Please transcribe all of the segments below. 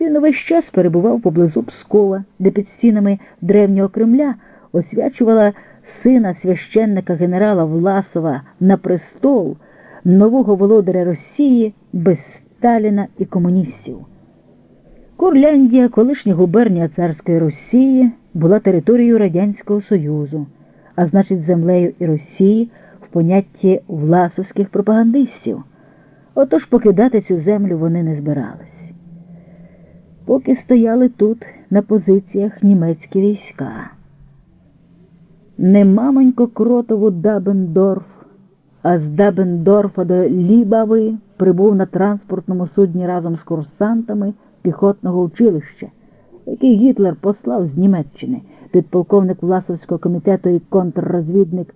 Він увесь час перебував поблизу Пскова, де під стінами древнього Кремля освячувала сина священника генерала Власова на престол нового володаря Росії без Сталіна і комуністів. Курляндія, колишня губернія царської Росії, була територією Радянського Союзу, а значить, землею і Росії в понятті власовських пропагандистів. Отож покидати цю землю вони не збирались. Поки стояли тут на позиціях німецькі війська. Не мамонько кротову Дабендорф, а з Дабендорфа до Лібави прибув на транспортному судні разом з курсантами піхотного училища, який Гітлер послав з Німеччини, підполковник Власовського комітету і контррозвідник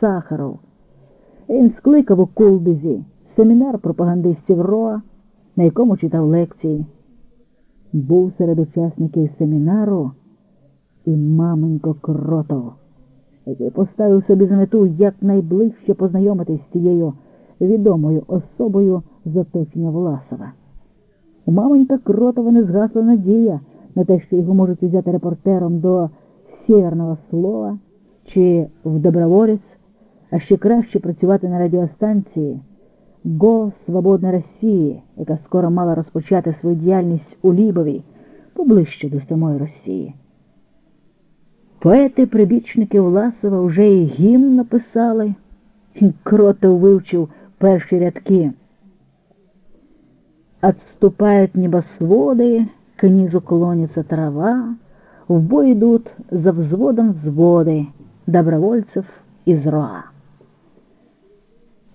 Сахаров. Він скликав у Кулбізі семінар пропагандистів РОА, на якому читав лекції. Був серед учасників семінару і маменько Кротов, який поставив собі за мету якнайближче познайомитись з цією відомою особою з оточення Власова. У маменька Кротова не згасла надія на те, що його можуть взяти репортером до Сєверного Слова чи в Доброволець, а ще краще працювати на радіостанції Го Свободна Росії, яка скоро мала розпочати свою діяльність у Лібові, поближче до самої Росії. Поети прибічники Власова вже і гімн написали, Кротов вивчив перші рядки. Отступают небосводы, к низу клонится трава, в бой идут за взводом взводы добровольцев из РОА.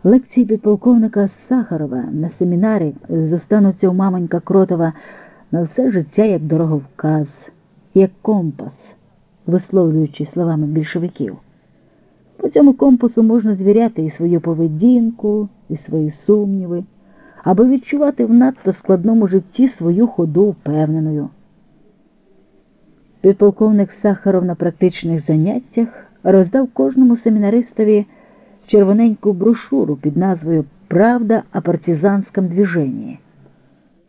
Лекції підполковника Сахарова на семінарі зостануться у мамонька Кротова на все життя як дороговказ, як компас, висловлюючи словами більшовиків. По цьому компасу можна звіряти і свою поведінку, і свої сумніви, аби відчувати в надто складному житті свою ходу впевненою. Підполковник Сахаров на практичних заняттях роздав кожному семінаристові червоненьку брошуру під назвою Правда о партизанському движенні.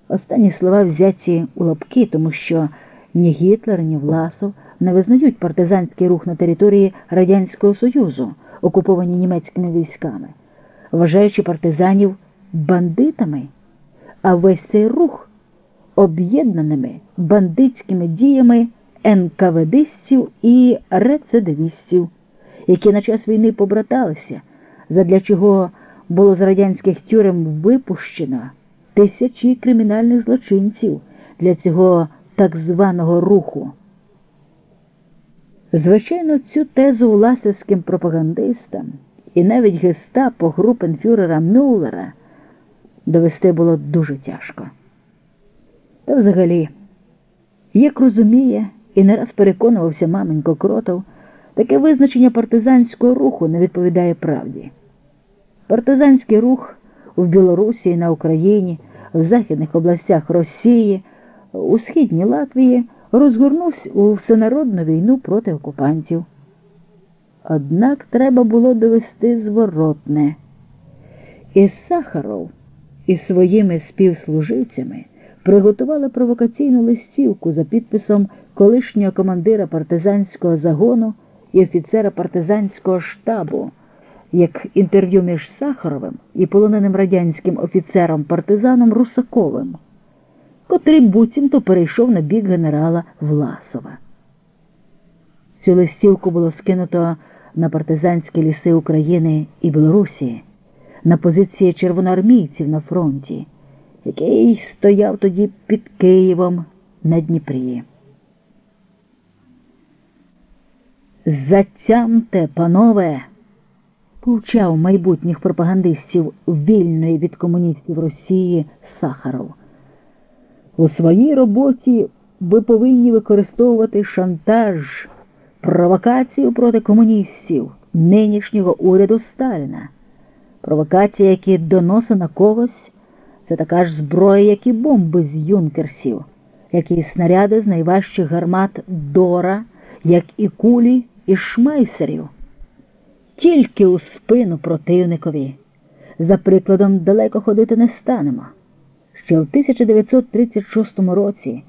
Останні слова взяті у лапки, тому що ні Гітлер, ні Власов не визнають партизанський рух на території Радянського Союзу, окуповані німецькими військами, вважаючи партизанів бандитами, а весь цей рух об'єднаними бандитськими діями НКВДстів і рецидивістів, які на час війни побраталися, задля чого було з радянських тюрем випущено тисячі кримінальних злочинців для цього так званого руху. Звичайно, цю тезу власівським пропагандистам і навіть гестапо групенфюрера Мюллера довести було дуже тяжко. Та взагалі, як розуміє і не раз переконувався маменько Кротов, таке визначення партизанського руху не відповідає правді. Партизанський рух в Білорусі на Україні, в західних областях Росії, у східній Латвії розгорнувся у всенародну війну проти окупантів. Однак треба було довести зворотне. І Сахаров із своїми співслуживцями приготували провокаційну листівку за підписом колишнього командира партизанського загону і офіцера партизанського штабу, як інтерв'ю між Сахаровим і полоненим радянським офіцером партизаном Русаковим, котрий буцімто перейшов на бік генерала Власова. Цю листівку було скинуто на партизанські ліси України і Білорусі, на позиції червоноармійців на фронті, який стояв тоді під Києвом на Дніпрі. Затямте, панове, повчав майбутніх пропагандистів вільної від комуністів Росії Сахаров. У своїй роботі ви повинні використовувати шантаж, провокацію проти комуністів нинішнього уряду Сталіна. Провокація, які доносить на когось, це така ж зброя, як і бомби з юнкерсів, як і снаряди з найважчих гармат Дора, як і кулі зі шмайсерів. Тільки у спину противникові. За прикладом далеко ходити не станемо. Ще в 1936 році